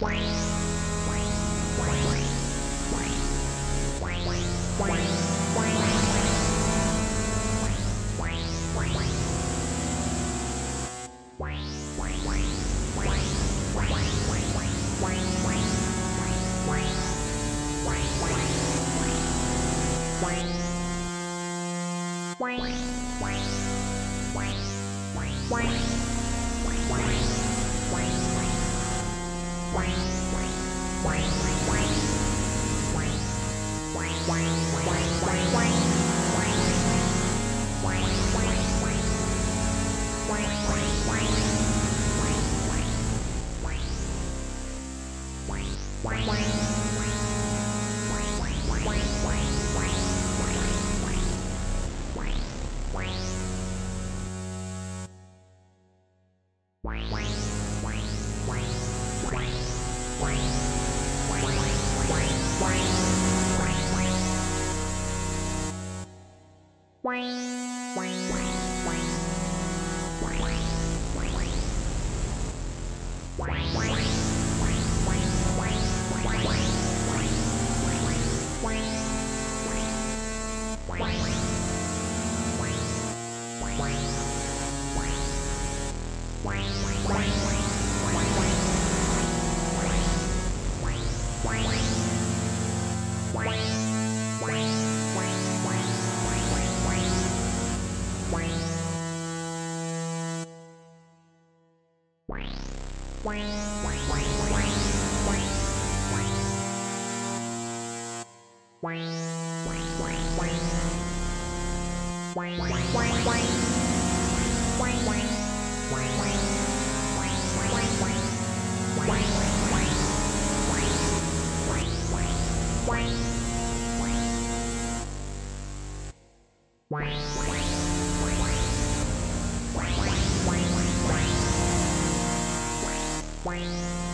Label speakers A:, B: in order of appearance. A: Why? Why? Wow. Wow. Wow.